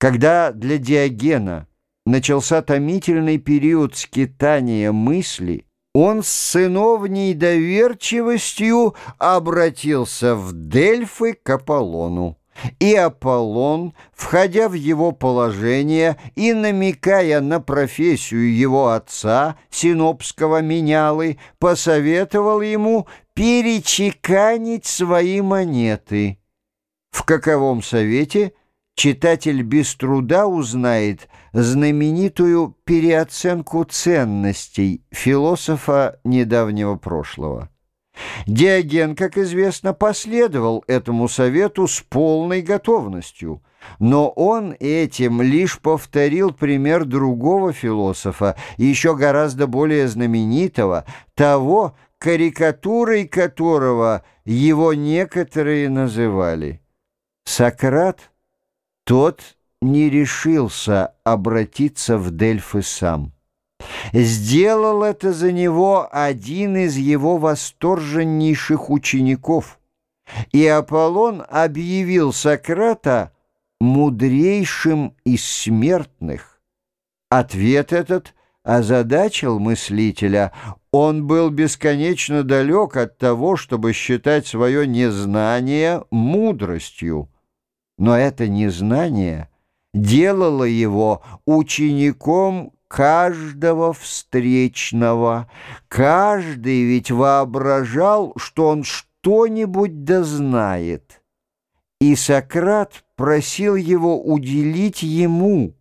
Когда для Диогена начался томительный период скитания мысли, он с сыновней доверчивостью обратился в Дельфы к Аполлону. И Аполлон, входя в его положение и намекая на профессию его отца, синопского менялы, посоветовал ему перечеканить свои монеты. В каковом совете читатель без труда узнает знаменитую переоценку ценностей философа недавнего прошлого. Диоген, как известно, последовал этому совету с полной готовностью, но он этим лишь повторил пример другого философа, еще гораздо более знаменитого, того, карикатурой которого его некоторые называли. Сократ, тот не решился обратиться в Дельфы сам. Сделал это за него один из его восторженнейших учеников, и Аполлон объявил Сократа мудрейшим из смертных. Ответ этот озадачил мыслителя. Он был бесконечно далек от того, чтобы считать свое незнание мудростью. Но это незнание делало его учеником каждого встречного. Каждый ведь воображал, что он что-нибудь дознает. И Сократ просил его уделить ему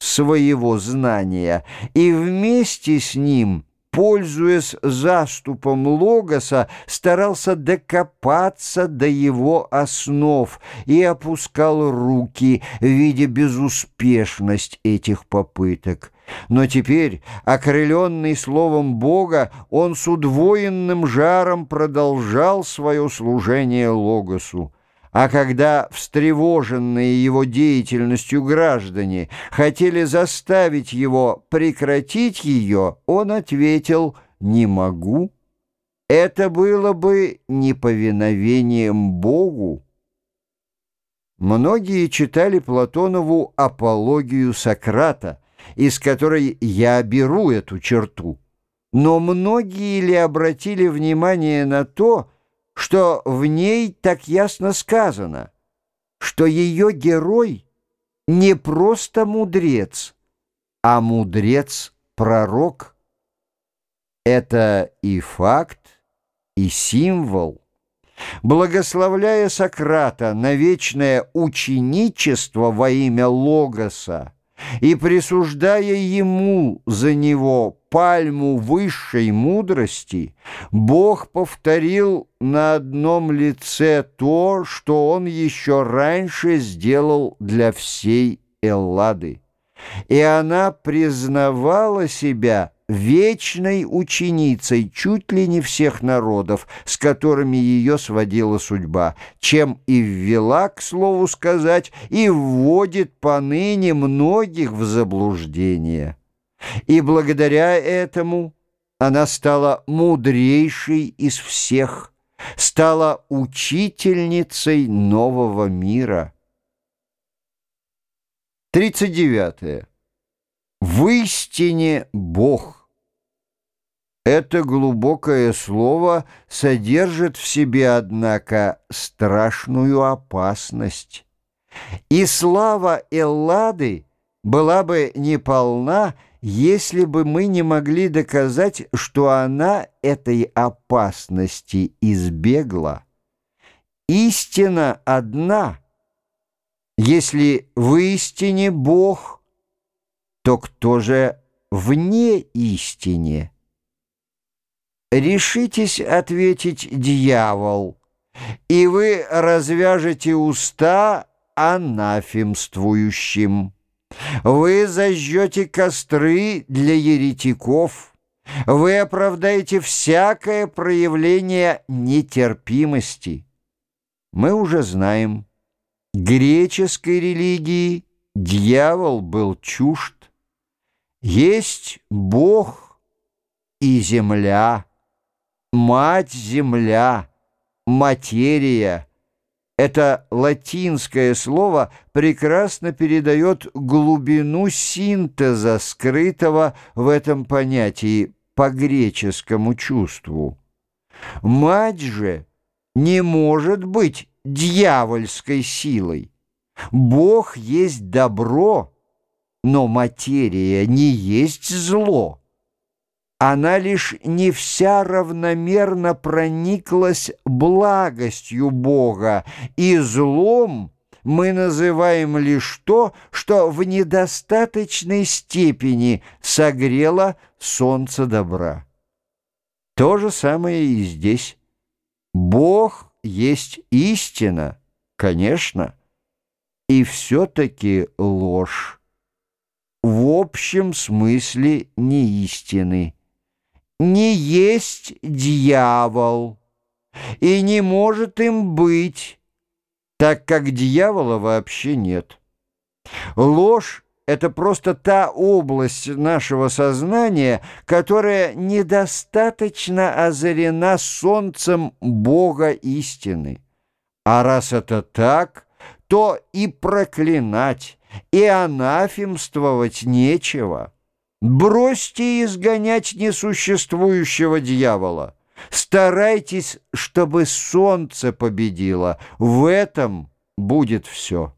своего знания и вместе с ним – пользуясь заступом Логоса, старался докопаться до его основ и опускал руки, видя безуспешность этих попыток. Но теперь, окрыленный словом Бога, он с удвоенным жаром продолжал свое служение Логосу. А когда встревоженные его деятельностью граждане хотели заставить его прекратить ее, он ответил «не могу». Это было бы неповиновением Богу. Многие читали Платонову апологию Сократа, из которой я беру эту черту. Но многие ли обратили внимание на то, что в ней так ясно сказано, что ее герой не просто мудрец, а мудрец-пророк. Это и факт, и символ. Благословляя Сократа на вечное ученичество во имя Логоса и присуждая ему за него пальму высшей мудрости, Бог повторил на одном лице то, что он еще раньше сделал для всей Эллады. И она признавала себя вечной ученицей чуть ли не всех народов, с которыми ее сводила судьба, чем и ввела, к слову сказать, и вводит поныне многих в заблуждение. И благодаря этому она стала мудрейшей из всех, стала учительницей нового мира. 39. В истине Бог. Это глубокое слово содержит в себе, однако, страшную опасность. И слава Эллады была бы неполна, если бы мы не могли доказать, что она этой опасности избегла. Истина одна. Если в истине Бог, то кто же вне истине? Решитесь ответить дьявол, и вы развяжете уста анафемствующим. Вы зажжете костры для еретиков. Вы оправдаете всякое проявление нетерпимости. Мы уже знаем, греческой религии дьявол был чужд. Есть Бог и земля, мать-земля, материя. Это латинское слово прекрасно передает глубину синтеза, скрытого в этом понятии по греческому чувству. Мать же не может быть дьявольской силой. Бог есть добро, но материя не есть зло она лишь не вся равномерно прониклась благостью Бога, и злом мы называем лишь то, что в недостаточной степени согрело солнце добра. То же самое и здесь. Бог есть истина, конечно, и все-таки ложь. В общем смысле не истины не есть дьявол и не может им быть, так как дьявола вообще нет. Ложь — это просто та область нашего сознания, которая недостаточно озарена солнцем Бога истины. А раз это так, то и проклинать, и анафемствовать нечего. Бросьте изгонять несуществующего дьявола. Старайтесь, чтобы солнце победило. В этом будет все.